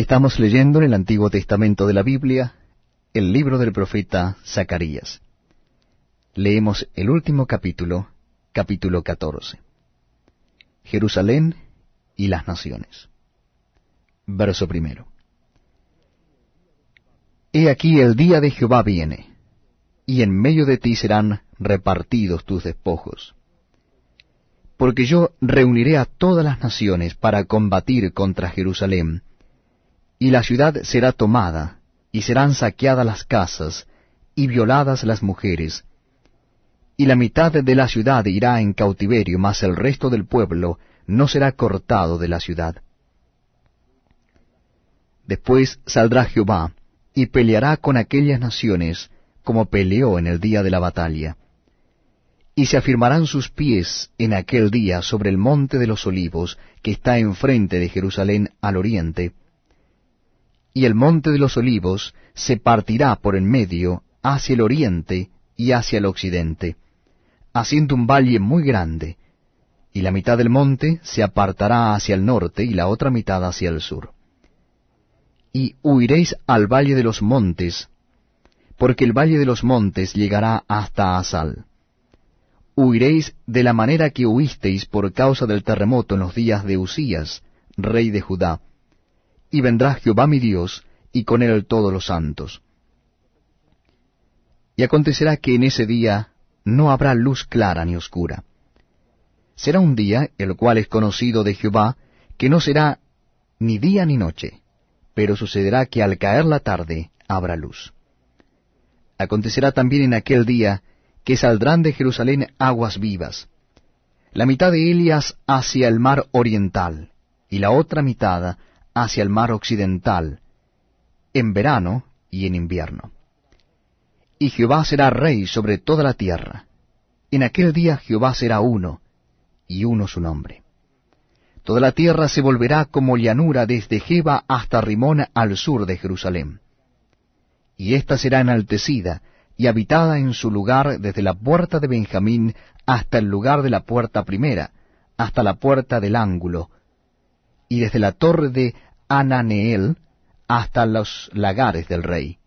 Estamos leyendo en el Antiguo Testamento de la Biblia el libro del profeta Zacarías. Leemos el último capítulo, capítulo 14. Jerusalén y las naciones. Verso primero. He aquí el día de Jehová viene, y en medio de ti serán repartidos tus despojos. Porque yo reuniré a todas las naciones para combatir contra Jerusalén, y la ciudad será tomada, y serán saqueadas las casas, y violadas las mujeres, y la mitad de la ciudad irá en cautiverio, mas el resto del pueblo no será cortado de la ciudad. Después saldrá Jehová, y peleará con aquellas naciones, como peleó en el día de la batalla. Y se afirmarán sus pies en aquel día sobre el monte de los olivos, que está enfrente de Jerusalén al oriente, y el monte de los olivos se partirá por en medio hacia el oriente y hacia el occidente, haciendo un valle muy grande, y la mitad del monte se apartará hacia el norte y la otra mitad hacia el sur. Y huiréis al valle de los montes, porque el valle de los montes llegará hasta Asal. Huiréis de la manera que huisteis por causa del terremoto en los días de Usías, rey de Judá, y vendrá Jehová mi Dios, y con él todos los santos. Y acontecerá que en ese día no habrá luz clara ni oscura. Será un día, el cual es conocido de Jehová, que no será ni día ni noche, pero sucederá que al caer la tarde habrá luz. Acontecerá también en aquel día que saldrán de Jerusalén aguas vivas, la mitad de Elias hacia el mar oriental, y la otra mitad hacia el mar occidental, en verano y en invierno. Y Jehová será rey sobre toda la tierra. En aquel día Jehová será uno, y uno su nombre. Toda la tierra se volverá como llanura desde Jeba hasta Rimón al sur de Jerusalén. Y ésta será enaltecida y habitada en su lugar desde la puerta de Benjamín hasta el lugar de la puerta primera, hasta la puerta del ángulo, y desde la torre de Ananeel hasta los lagares del rey.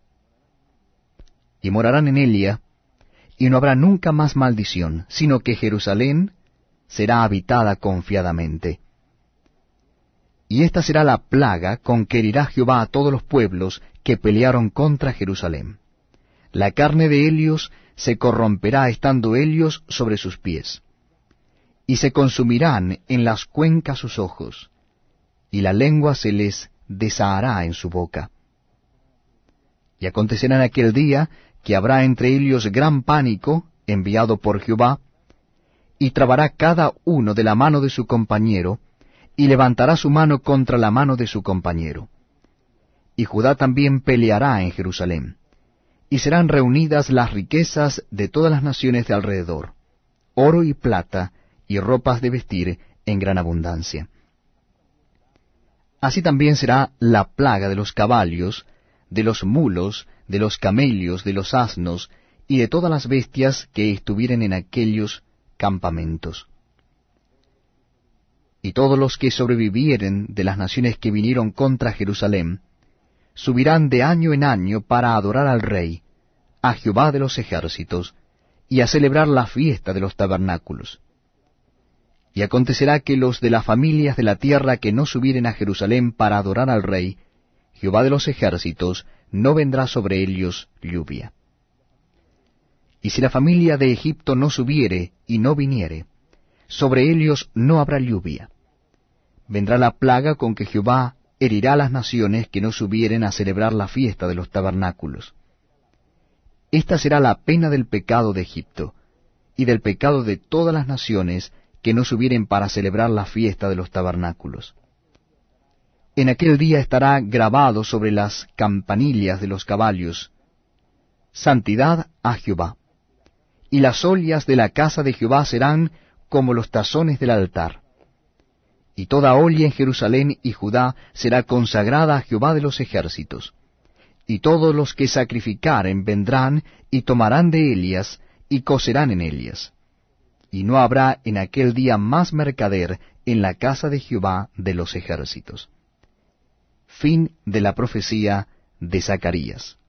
Y morarán en Elia, y no habrá nunca más maldición, sino que Jerusalén será habitada confiadamente. Y esta será la plaga con que herirá Jehová a todos los pueblos que pelearon contra Jerusalén. La carne de Helios se corromperá estando Helios sobre sus pies, y se consumirán en las cuencas sus ojos, y la lengua se les desahará en su boca. Y acontecerá en aquel día que habrá entre ellos gran pánico enviado por Jehová, y trabará cada uno de la mano de su compañero, y levantará su mano contra la mano de su compañero. Y Judá también peleará en Jerusalén, y serán reunidas las riquezas de todas las naciones de alrededor, oro y plata, y ropas de vestir en gran abundancia. Así también será la plaga de los caballos, de los mulos, de los camellos, de los asnos, y de todas las bestias que estuvieren en aquellos campamentos. Y todos los que sobrevivieren de las naciones que vinieron contra Jerusalén, subirán de año en año para adorar al Rey, a Jehová de los ejércitos, y a celebrar la fiesta de los tabernáculos. Y acontecerá que los de las familias de la tierra que no subieren a Jerusalén para adorar al Rey, Jehová de los ejércitos, no vendrá sobre ellos lluvia. Y si la familia de Egipto no subiere y no viniere, sobre ellos no habrá lluvia. Vendrá la plaga con que Jehová herirá a las naciones que no subieren a celebrar la fiesta de los tabernáculos. Esta será la pena del pecado de Egipto, y del pecado de todas las naciones que no subieren para celebrar la fiesta de los tabernáculos. En aquel día estará grabado sobre las campanillas de los caballos, Santidad a Jehová. Y las ollas de la casa de Jehová serán como los tazones del altar. Y toda olla en Jerusalén y Judá será consagrada a Jehová de los ejércitos. Y todos los que sacrificaren vendrán y tomarán de ellas y cocerán en ellas y no habrá en aquel día más mercader en la casa de Jehová de los ejércitos. Fin de la profecía de Zacarías.